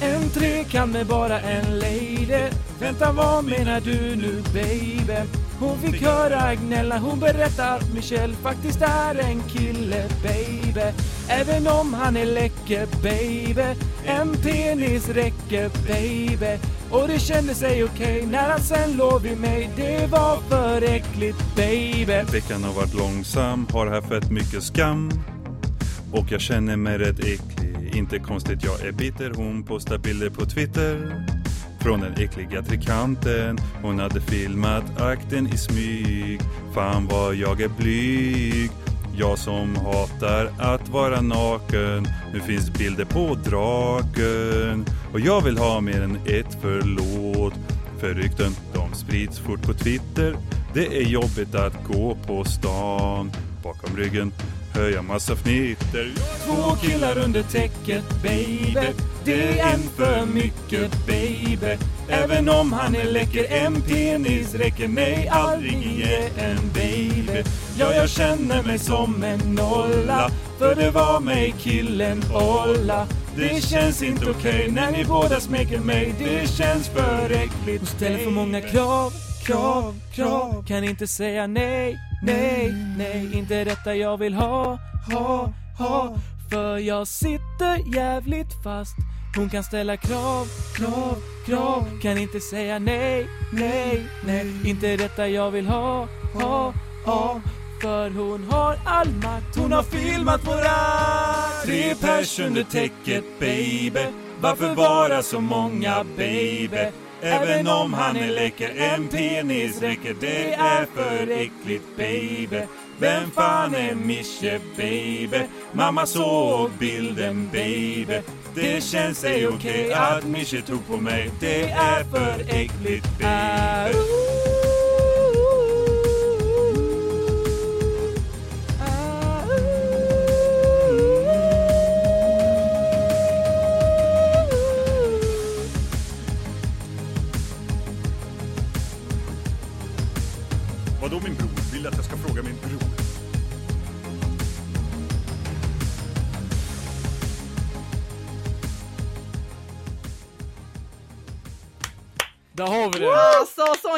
B: En trekant med bara en lady. Vänta, vad menar du nu baby? Hon fick höra gnälla, hon berättar att Michelle faktiskt är en kille baby. Även om han är läcker baby. En penis räcker baby. Och det kände sig okej när han sen låg vid mig. Det var för äckligt baby.
D: Veckan har varit långsam, har här fett mycket skam. Och jag känner mig rätt äcklig. Inte konstigt, jag är bitter. Hon postar bilder på Twitter. Från den äckliga trikanten, Hon hade filmat akten i smyg. Fan vad jag är blyg. Jag som hatar att vara naken. Nu finns bilder på draken. Och jag vill ha mer än ett förlåt. För rykten, de sprids fort på Twitter. Det är jobbigt att gå på stan. Bakom ryggen hör jag massa fnitter.
B: Två killar under täcket baby. Det är en för mycket baby. Även om han är läcker En penis räcker mig aldrig ge en baby. Ja, jag känner mig som en nolla För det var mig killen olla. Det känns inte okej när ni båda smeker mig. Det känns för äckligt Hon ställer för många krav, krav, krav. Kan inte säga nej, nej, nej. Inte detta jag vill ha, ha, ha. För jag sitter jävligt fast. Hon kan ställa krav, krav, krav. Kan inte säga nej, nej, nej. Inte detta jag vill ha, ha, ha. För hon har all makt. Hon har filmat våra Tre pers under täcket baby. Varför vara så många baby? Även om han är läcker, en penis räcker. Det är för äckligt baby. Vem fan är Mische baby? Mamma såg bilden baby. Det känns ej okej att Mische tog på mig. Det är för äckligt baby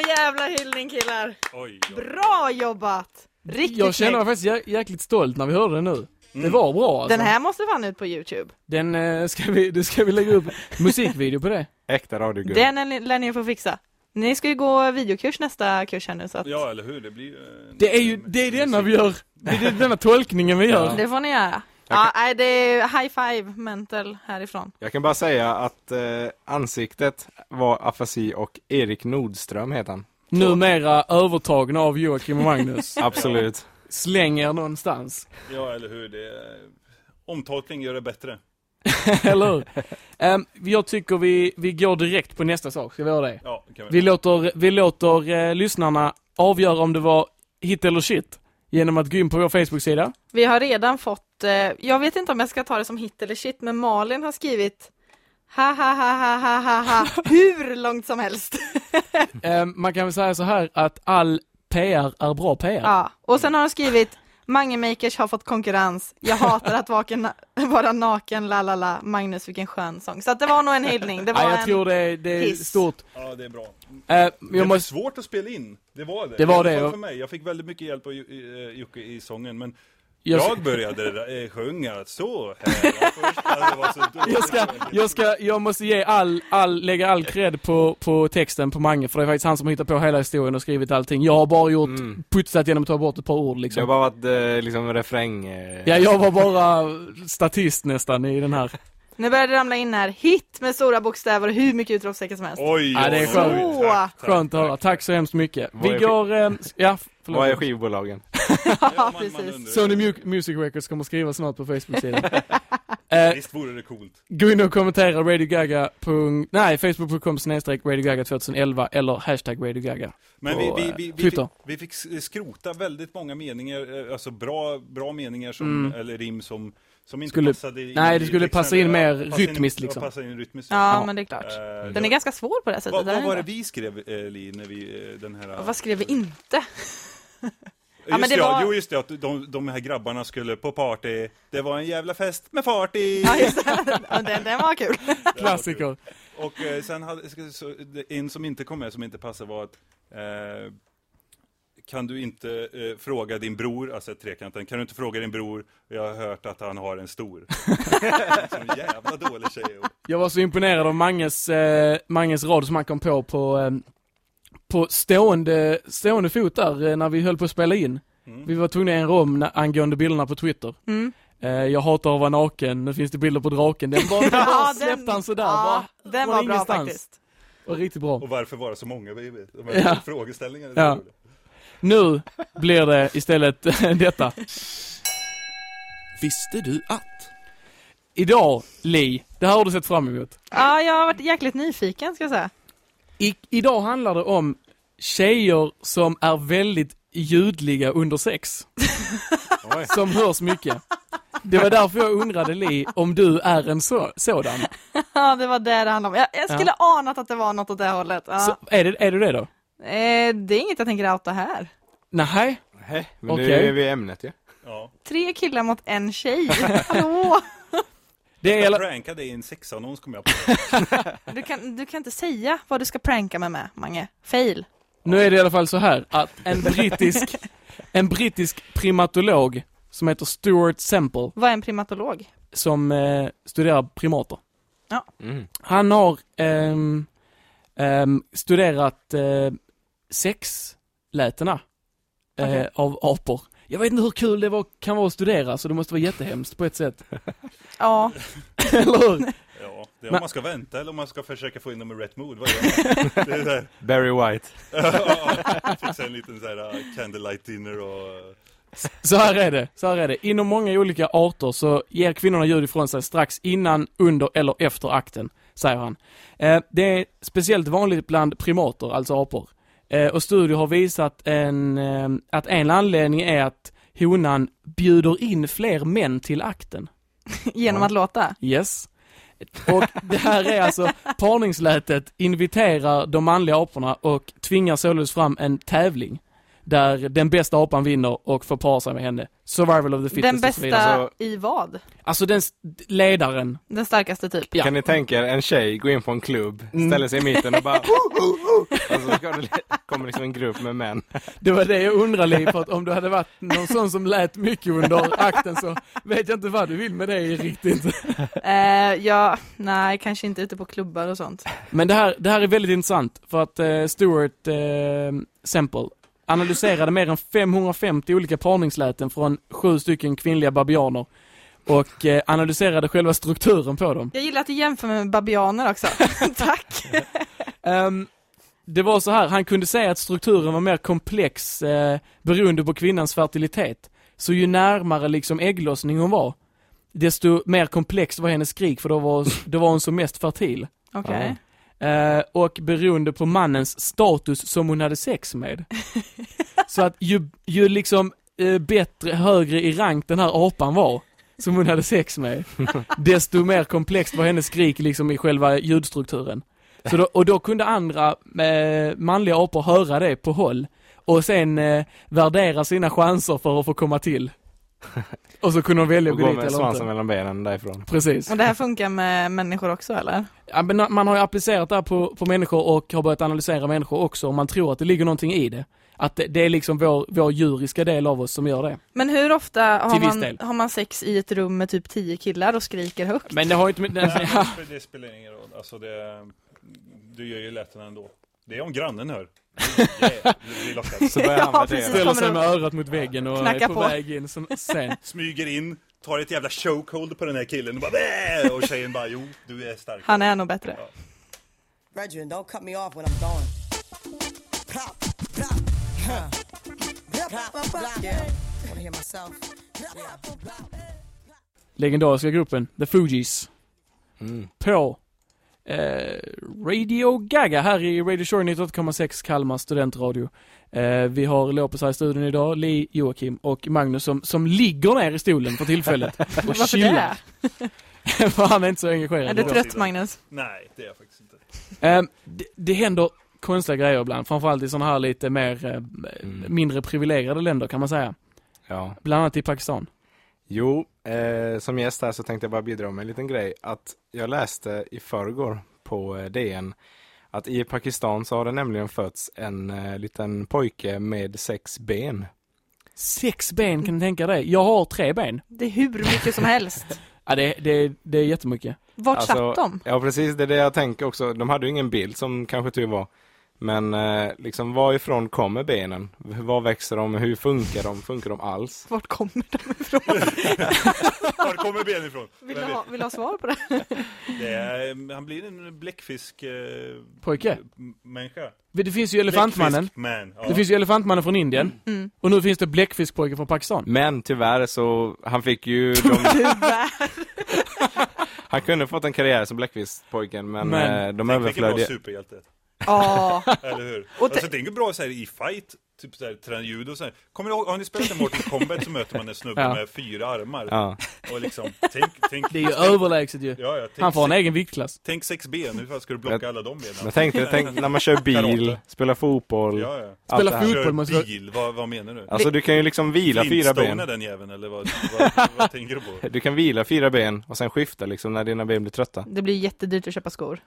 C: sån jävla hyllning killar!
D: Oj, oj.
C: Bra jobbat! Riktigt
B: Jag känner mig
C: snyggt.
B: faktiskt jä- jäkligt stolt när vi hörde den nu. Det var bra alltså.
C: Den här måste fan ut på youtube.
B: Den eh, ska vi, det ska vi lägga upp musikvideo på det.
E: Äkta radioguld.
C: Den är- lär ni få fixa. Ni ska ju gå videokurs nästa kurs här nu så att
D: Ja, eller hur? Det blir ju... eh,
B: Det är ju, det är det enda vi gör. Det är denna tolkningen vi gör.
C: det får ni göra. Ja, nej, det är high five mental härifrån.
E: Jag kan bara säga att eh, ansiktet var afasi och Erik Nordström heter han.
B: Numera övertagna av Joakim och Magnus.
E: Absolut.
B: Släng er någonstans.
D: Ja, eller hur? Det är... Omtolkning gör det bättre.
B: Eller hur? Ehm, jag tycker vi, vi går direkt på nästa sak, ska vi göra det?
D: Ja, det kan vi.
B: Vi låter, vi låter eh, lyssnarna avgöra om det var hit eller shit. Genom att gå in på vår Facebook-sida.
C: Vi har redan fått, eh, jag vet inte om jag ska ta det som hit eller shit, men Malin har skrivit ha ha ha ha ha ha ha hur långt som helst.
B: Ehm, man kan väl säga så här att all PR är bra PR.
C: Ja, och sen har hon skrivit Mange Makers har fått konkurrens, jag hatar att vaken, vara naken, la la la, Magnus vilken skön sång. Så att det var nog en hyllning, det var
B: Ja, jag
C: en...
B: tror det, är- det är
C: hiss.
B: stort.
D: Ja, det är bra. Det
B: jag
D: var
B: måste,
D: svårt att spela in. Det var det.
B: Det var det,
D: för mig. Jag fick väldigt mycket hjälp av eh, Jocke i sången, men
B: jag,
D: jag började eh, sjunga så här. Först, det var så
B: jag ska, jag ska, jag måste ge all, all, lägga all cred på, på texten på Mange, för det är faktiskt han som har hittat på hela historien och skrivit allting. Jag har bara gjort,
E: Mm.
B: putsat genom att ta bort ett par ord
E: Det
B: liksom.
E: har bara varit eh, liksom refräng. Eh.
B: Ja, jag var bara statist nästan i den här.
C: Nu börjar det ramla in här, hit med stora bokstäver och hur mycket utropstecken som helst.
D: Oj,
B: Ja, det är skönt.
D: oj. Tack, tack.
B: Skönt att höra. Tack så hemskt mycket.
E: Vad
B: Vi går, eh, ja, förlåt.
E: Vad är skivbolagen?
C: Ja,
D: man- man
C: precis.
B: Sony Mu- Music Records kommer skriva snart på Facebook-sidan. eh,
D: Visst vore det coolt?
B: gå in och kommentera Radio Gaga. punkt- Nej, facebook.com snedstreck Radio Gaga 2011 eller hashtag Radio Gaga.
D: Men vi,
B: på,
D: vi,
B: eh,
D: vi, vi, fick, vi fick skrota väldigt många meningar, eh, alltså bra, bra meningar som,
B: Mm.
D: eller rim som, som inte
B: Skulle-
D: passade in
B: nej, det skulle
D: texten.
B: passa in mer rytmiskt,
D: ja,
B: liksom.
D: Passa in rytmiskt.
C: Ja,
B: Ja.
C: men det är klart.
D: Eh,
C: Den är ganska svår på det sättet.
D: vad, vad var det vi skrev, eh, Li, när vi, eh, den här...
C: Vad skrev vi inte?
D: Just
C: men det
D: ja,
C: var-
D: jo just det, att de, de här grabbarna skulle på party, det var en jävla fest med fart i!
C: Ja, just det. Ja, den, den var kul.
B: Klassiker.
D: Och eh, sen hade, så, en som inte kom med, som inte passade var att eh, kan du inte eh, fråga din bror, alltså trekanten, kan du inte fråga din bror, jag har hört att han har en stor. så jävla dålig tjej.
B: Jag var så imponerad av Manges, eh, Manges rad som han kom på på, eh, på stående, stående fot där eh, när vi höll på att spela in.
D: Mm.
B: Vi var tvungna att ändra om na- angående bilderna på Twitter.
C: Mm.
B: Eh, jag hatar att vara naken, nu finns det bilder på draken. Den bara, bara släppte han sådär.
C: ja,
B: bara,
C: den
B: från
C: var bra
B: ingenstans.
C: faktiskt.
B: Var riktigt bra.
D: Och varför var det så många? De här
B: Ja.
D: frågeställningarna.
B: Ja.
D: Det.
B: Nu blir det istället detta.
G: Visste du att?
B: Idag, Li, det här har du sett fram emot.
C: Ja, jag har varit jäkligt nyfiken ska jag säga.
B: I, idag handlar det om tjejer som är väldigt ljudliga under sex. Som hörs mycket. Det var därför jag undrade Li, om du är en så, sådan.
C: Ja, det var det det handlade om. Jag, jag skulle anat att det var något åt det hållet. Ja.
B: Så, är, det, är du det då?
C: Eh, det är inget jag tänker outa här.
B: Nej.
E: Nej, men
B: Okej.
E: nu är vi i ämnet ju.
D: Ja.
C: Tre killar mot en tjej. Hallå!
B: Det är,
D: Jag
B: hela-
D: prankade i en sexannons kom jag på.
C: Du kan, du kan inte säga vad du ska pranka mig med, Mange. Fail.
B: nu är det i alla fall så här att en brittisk, en brittisk primatolog som heter Stuart Semple
C: Vad är en primatolog?
B: som eh, studerar primater.
E: Mm.
B: Han har ehm, ehm, studerat eh, sexlätena eh,
C: Okej.
B: av apor. Jag vet inte hur kul det var, kan vara att studera, så det måste vara jättehemskt på ett sätt.
C: Ja,
B: Eller hur?
D: Ja, det är om man ska vänta eller om man ska försöka få in dem i rätt mood. Vad är det? är
E: Barry White.
D: fixa en liten så här, uh, candlelight dinner och...
B: Så här är det, så här är det. Inom många olika arter så ger kvinnorna ljud ifrån sig strax innan, under eller efter akten, säger han. Eh, det är speciellt vanligt bland primater, alltså apor. Eh, och studier har visat en, eh, att en anledning är att honan bjuder in fler män till akten.
C: genom att låta.
B: Yes. Och det här är alltså, parningslätet inviterar de manliga aporna och tvingar således fram en tävling. Där den bästa apan vinner och får para sig med henne. Survival of the fittest
C: Den
B: så
C: bästa.
E: Alltså-
C: i vad?
B: Alltså den ledaren.
C: Den starkaste typ.
B: Ja.
E: Kan ni tänka er en tjej gå in på en klubb,
B: Mm.
E: ställer sig i mitten och bara och så ska det, kommer liksom en grupp med män.
B: Det var det jag undrade Liv, för att om du hade varit någon sån som lät mycket under akten så vet jag inte vad du vill med det riktigt.
C: Eh, ja, nej, kanske inte ute på klubbar och sånt.
B: Men det här, det här är väldigt intressant för att eh, Stuart eh, Semple analyserade mer än 550 olika parningsläten från sju stycken kvinnliga babianer och eh, analyserade själva strukturen på dem.
C: Jag gillar att du jämför med babianer också. Tack!
B: Ehm, det var så här, han kunde säga att strukturen var mer komplex eh, beroende på kvinnans fertilitet. Så ju närmare liksom ägglossning hon var, desto mer komplext var hennes skrik för då var, då var hon som mest fertil.
C: Okej.
B: Eh, och beroende på mannens status som hon hade sex med. Så att ju, ju liksom eh, bättre, högre i rank den här apan var, som hon hade sex med, desto mer komplext var hennes skrik liksom i själva ljudstrukturen. Så då, och då kunde andra eh, manliga apor höra det på håll och sen eh, värdera sina chanser för att få komma till. Och så kunde de välja
E: Och
B: att gå
E: gå
B: dit
E: med
B: eller
E: svansen
B: inte.
E: mellan benen därifrån.
B: Precis.
C: Och det här funkar med människor också eller?
B: Ja, men man har ju applicerat det här på, på människor och har börjat analysera människor också och man tror att det ligger någonting i det. Att det, det är liksom vår, vår djuriska del av oss som gör det.
C: Men hur ofta har man,
B: del.
C: har man sex i ett rum med typ tio killar och skriker högt?
B: Men det har ju inte med...
D: Nej,
B: ja,
D: men det spelar ingen roll. Alltså det, du gör ju lätten ändå. Det är om grannen hör.
E: Så börjar han
C: Ja,
E: värdera.
C: precis.
B: ställer sig med örat mot väggen och
C: Knackar
B: är på,
C: på.
B: väg in som, sen.
D: Smyger in, tar ett jävla chokehold på den här killen och bara Bäh! Och tjejen bara jo, du är stark.
C: Han är nog bättre.
F: Brethren, don't cut me off when I'm gone. Pop, pop, huh. Pop, pop, pop, yeah. Wanna hear myself?
B: Legendariska gruppen The Fugees.
E: Mm.
B: På eh, Radio Gaga här i Radio Shore 98,6 Kalmar studentradio. Eh, vi har Lopez här i studion idag, Li, Joakim och Magnus som, som ligger ner i stolen för tillfället. Och
C: Varför
B: chillar.
C: det?
B: för han är inte så engagerad.
C: Är du trött Magnus?
D: Nej, det är jag faktiskt inte.
B: Ehm, det, det händer konstiga grejer ibland, framförallt i sådana här lite mer, eh, mindre privilegierade länder kan man säga.
E: Ja.
B: Bland annat i Pakistan.
E: Jo, eh, som gäst här så tänkte jag bara bidra med en liten grej. Att jag läste i förrgår på eh, DN att i Pakistan så har det nämligen fötts en eh, liten pojke med sex ben.
B: Sex ben, kan du tänka dig? Jag har tre ben.
C: Det är hur mycket som helst.
B: Ja, det, det, det är jättemycket.
C: Vart
E: Alltså,
C: satt de?
E: Ja, precis. Det är det jag tänker också. De hade ju ingen bild som kanske tur var. Men eh, liksom varifrån kommer benen? Var växer de? Hur funkar de? Funkar de alls?
C: Vart kommer de ifrån?
D: Var kommer ben ifrån?
C: Vill du ha, vill ha svar på det?
D: Det är, han blir en bläckfisk... Eh,
B: Pojke.
D: Människa.
B: Det finns ju Elefantmannen.
D: Bläckfiskman, ja.
B: Det finns ju Elefantmannen från Indien.
C: Mm.
B: Och nu finns det Bläckfiskpojke från Pakistan.
E: Men tyvärr så, han fick ju de,
C: Tyvärr.
E: Han kunde fått en karriär som Bläckfiskpojken men,
B: Men-
E: eh, de
D: Tänk
C: Ja.
D: Eller hur?
C: Och
D: alltså tänk hur bra så här, i fight, typ så här, träna judo och så här. Kommer ni ihåg, har ni spelat en Mortal Kombat så möter man en snubbe
B: Ja.
D: med fyra armar.
E: Ja.
D: Och liksom, tänk, tänk,
B: Det är ju överlägset ju.
D: Ja, ja,
B: Han får en
D: sex,
B: egen viktklass.
D: tänk sex ben, hur fan ska du blocka alla de benen?
E: Men tänk tänk när man kör bil, spelar fotboll.
D: Ja, ja.
B: Spela
E: det
B: fotboll. Måste
D: bil, vad, vad menar du?
E: Alltså du kan ju liksom vila fyra ben.
D: den jäveln eller vad, vad, vad tänker du på?
E: Du kan vila fyra ben och sen skifta liksom när dina ben blir trötta.
C: Det blir jättedyrt att köpa skor.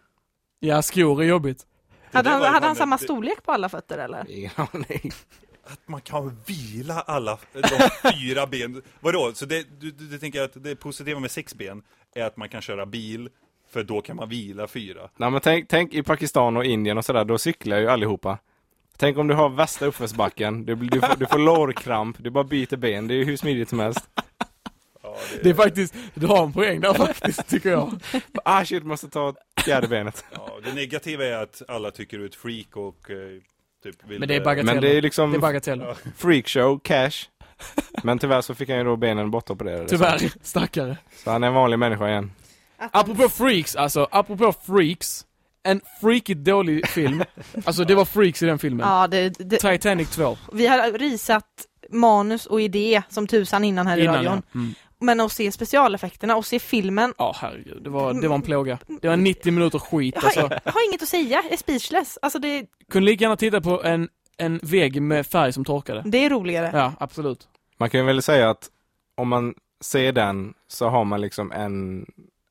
B: Ja, skor är jobbigt.
C: Hade han, hade han samma
D: det-
C: storlek på alla fötter eller?
E: Ingen aning.
D: Att man kan vila alla de fyra ben. Vadå? Så det, du, du, du tänker att det positiva med sex ben är att man kan köra bil, för då kan man vila fyra.
E: Nej men tänk, tänk i Pakistan och Indien och sådär, då cyklar ju allihopa. Tänk om du har värsta uppförsbacken, du, du, får, du får lårkramp, du bara byter ben, det är ju hur smidigt som helst.
D: Ja,
B: Det är faktiskt, du har en poäng där faktiskt, tycker jag.
E: Ah shit, måste ta fjärde benet.
D: Ja, det negativa är att alla tycker du är ett freak och eh, typ vill...
B: Men det är
D: eh,
B: bagateller.
E: Men det är
B: Det är
E: liksom
B: bagateller.
E: freakshow, cash. Men tyvärr så fick han ju då benen bortopererade.
B: Tyvärr, stackare.
E: Så han är en vanlig människa igen.
B: Apropå freaks, alltså, apropå freaks. En freakigt dålig film. Alltså det var freaks i den filmen.
C: Ja, det, det,
B: Titanic 2.
C: vi har risat manus och idé som tusan innan här i
B: Innan
C: radion.
B: ja. Mm.
C: Men att se specialeffekterna och se filmen.
B: Ja, herregud. Det var, det var en plåga. Det var 90 minuter skit
C: Jag
B: alltså.
C: har, jag har inget att säga, jag är speechless. Alltså det,
B: Kunde lika gärna titta på en, en vägg med färg som torkade.
C: det är roligare.
B: Ja, absolut.
E: Man kan ju väl säga att om man ser den så har man liksom en,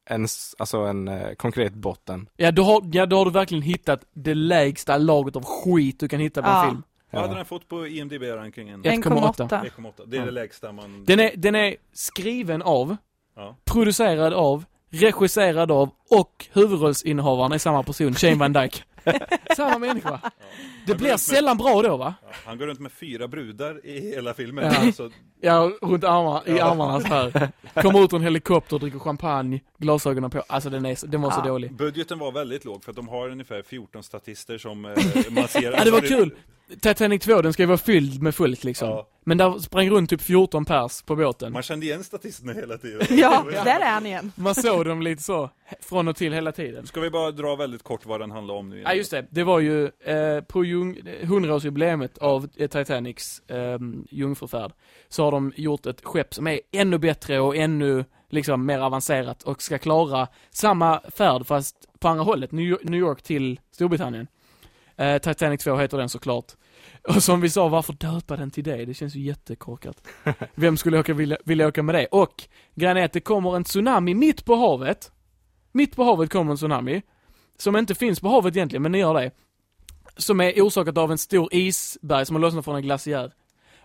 E: en, alltså en eh, konkret botten.
B: Ja då, har, ja, då har du verkligen hittat det lägsta laget av skit du kan hitta på
C: Ja.
B: en film.
D: Vad hade
E: Ja.
D: den fått på IMDB-rankingen?
B: 1,8.
D: 1,8. Det är
B: Ja.
D: det lägsta man...
B: Den är, den är skriven av,
D: Ja.
B: producerad av, regisserad av och huvudrollsinnehavaren är samma person, Shane Van Dyke. samma människa. Det
D: Han går
B: blir
D: med-
B: sällan bra då va?
D: Ja, han går runt med fyra brudar i hela filmen.
B: Ja.
D: Så,
B: Ja, runt armarna, i
D: Ja.
B: armarna så här. Kommer ut ur en helikopter, dricker champagne, glasögonen på. Alltså den, är, den var så
C: Ja.
B: dålig.
D: budgeten var väldigt låg för att de har ungefär 14 statister som eh, man ser.
B: Ja det var kul! Titanic 2, den ska ju vara fylld med folk liksom.
D: Ja.
B: Men där sprang runt typ 14 pers på båten.
D: Man kände igen statisterna hela tiden.
C: Ja, där är han igen.
B: Man såg dem lite så, från och till hela tiden.
D: Ska vi bara dra väldigt kort vad den handlar om nu?
B: Ja just det, det var ju eh, på jung, 100-årsjubileet av Titanics eh, jungfrufärd så har de gjort ett skepp som är ännu bättre och ännu liksom mer avancerat och ska klara samma färd fast på andra hållet, New York, New York till Storbritannien. Eh, Titanic 2 heter den såklart. Och som vi sa, varför döpa den till det? Det känns ju jättekorkat. Vem skulle åka, vilja, vilja åka med det? Och grejen är att det kommer en tsunami mitt på havet. Mitt på havet kommer en tsunami. Som inte finns på havet egentligen, men det gör det. Som är orsakat av en stor isberg som har lossnat från en glaciär.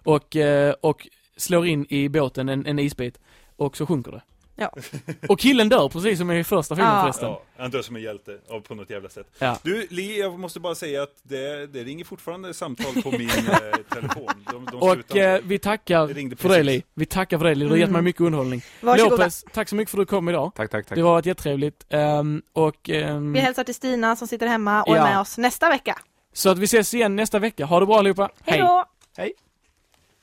B: Och, eh, och slår in i båten en, en isbit. Och så sjunker det.
C: Ja.
B: Och killen dör precis som i första filmen
C: Ja.
B: förresten.
D: Ja, han dör som en hjälte av- på något jävla sätt.
B: Ja.
D: Du, Li, jag måste bara säga att det, det ringer fortfarande samtal på min eh, telefon. De, de
B: Och eh, vi tackar
D: Det
B: för det. Li. Vi tackar för det Li. Du har gett mig mycket underhållning.
C: Varsågoda.
B: Lopez, tack så mycket för att du kom idag.
E: Tack, tack, tack.
B: Det har varit jättetrevligt. Ehm, och, ehm,
C: Vi hälsar till Stina som sitter hemma och
B: Ja.
C: är med oss nästa vecka.
B: så att vi ses igen nästa vecka. Ha det bra allihopa.
C: Hej då!
E: Hej!